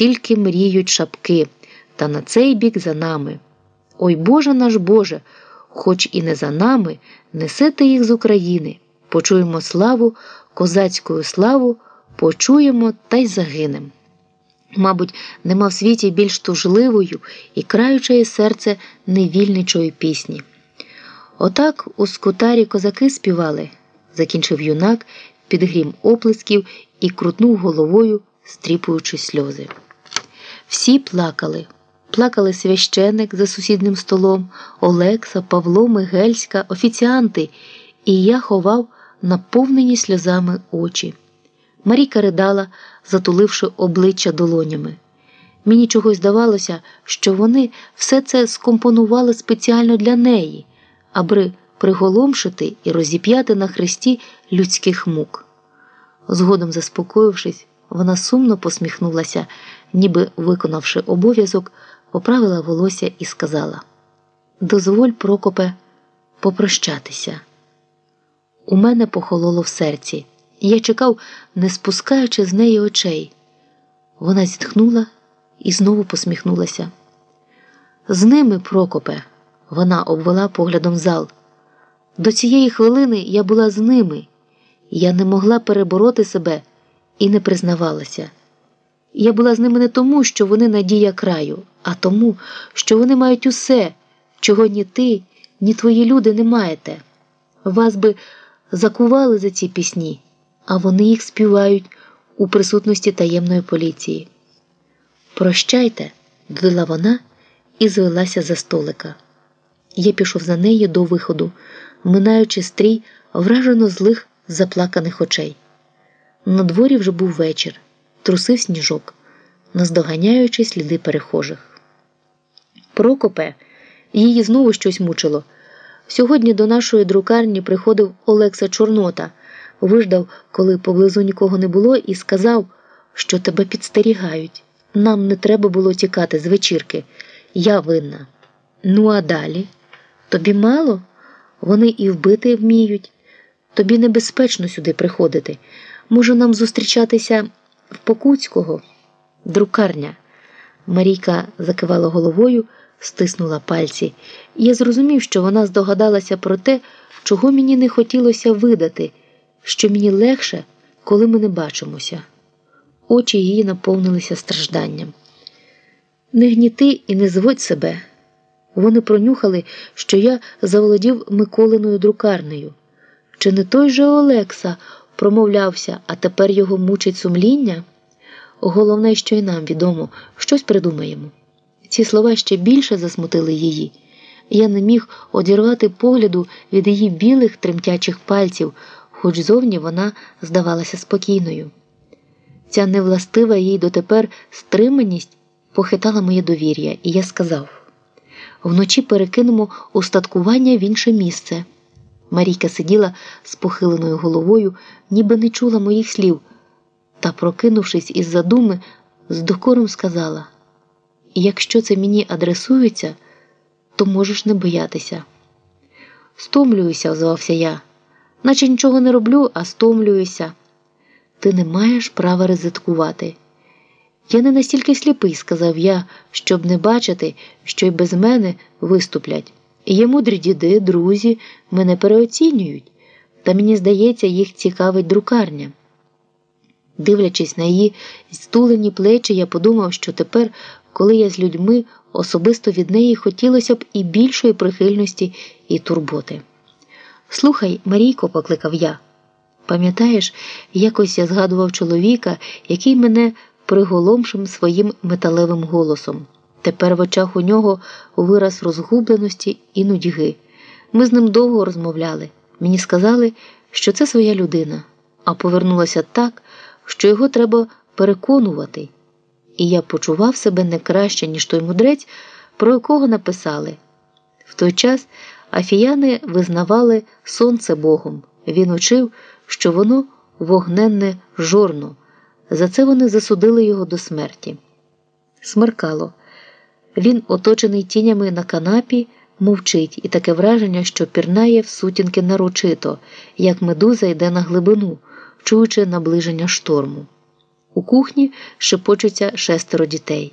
тільки мріють шапки, та на цей бік за нами. Ой Боже наш Боже, хоч і не за нами, несете їх з України. Почуємо славу, козацьку славу, почуємо та й загинем. Мабуть, нема в світі більш тужливою і краючої серце невільничої пісні. Отак у скутарі козаки співали, закінчив юнак під грім оплесків і крутнув головою, стріпуючи сльози. Всі плакали. Плакали священик за сусіднім столом, Олекса, Павло, Мигельська, офіціанти, і я ховав наповнені сльозами очі. Маріка ридала, затуливши обличчя долонями. Мені чогось здавалося, що вони все це скомпонували спеціально для неї, аби приголомшити і розіп'яти на хресті людських мук. Згодом заспокоївшись, вона сумно посміхнулася, ніби виконавши обов'язок, поправила волосся і сказала: Дозволь, Прокопе, попрощатися. У мене похололо в серці. Я чекав, не спускаючи з неї очей. Вона зітхнула і знову посміхнулася. З ними, Прокопе, вона обвела поглядом зал. До цієї хвилини я була з ними, я не могла перебороти себе і не признавалася. Я була з ними не тому, що вони надія краю, а тому, що вони мають усе, чого ні ти, ні твої люди не маєте. Вас би закували за ці пісні а вони їх співають у присутності таємної поліції. Прощайте, додала вона і звелася за столика. Я пішов за нею до виходу, минаючи стрій вражено злих заплаканих очей. На дворі вже був вечір, трусив сніжок, наздоганяючи сліди перехожих. Прокопе, її знову щось мучило. Сьогодні до нашої друкарні приходив Олекса Чорнота виждав, коли поблизу нікого не було, і сказав, що тебе підстерігають. Нам не треба було тікати з вечірки. Я винна. Ну, а далі? Тобі мало? Вони і вбити вміють. Тобі небезпечно сюди приходити. Може, нам зустрічатися в Покуцького? Друкарня. Марійка закивала головою, стиснула пальці. Я зрозумів, що вона здогадалася про те, чого мені не хотілося видати що мені легше, коли ми не бачимося. Очі її наповнилися стражданням. Не гніти і не зводь себе. Вони пронюхали, що я заволодів Миколиною друкарнею. Чи не той же Олекса промовлявся, а тепер його мучить сумління? Головне, що й нам відомо, щось придумаємо. Ці слова ще більше засмутили її. Я не міг одірвати погляду від її білих тремтячих пальців хоч зовні вона здавалася спокійною. Ця невластива їй дотепер стриманість похитала моє довір'я, і я сказав вночі перекинемо устаткування в інше місце. Марійка сиділа з похиленою головою, ніби не чула моїх слів, та, прокинувшись із задуми, з докором сказала: Якщо це мені адресується, то можеш не боятися. Стомлююся, озвався я наче нічого не роблю, а стомлююся. Ти не маєш права ризикувати. Я не настільки сліпий, сказав я, щоб не бачити, що й без мене виступлять. Є мудрі діди, друзі, мене переоцінюють, та мені здається, їх цікавить друкарня. Дивлячись на її стулені плечі, я подумав, що тепер, коли я з людьми, особисто від неї хотілося б і більшої прихильності і турботи. Слухай, Марійко, покликав я. Пам'ятаєш, якось я згадував чоловіка, який мене приголомшив своїм металевим голосом. Тепер в очах у нього вираз розгубленості і нудьги. Ми з ним довго розмовляли. Мені сказали, що це своя людина, а повернулося так, що його треба переконувати. І я почував себе не краще, ніж той мудрець, про якого написали. В той час Афіяни визнавали сонце Богом. Він учив, що воно вогненне жорно. За це вони засудили його до смерті. Смеркало. Він, оточений тінями на канапі, мовчить, і таке враження, що пірнає в сутінки нарочито, як медуза йде на глибину, чуючи наближення шторму. У кухні шепочуться шестеро дітей.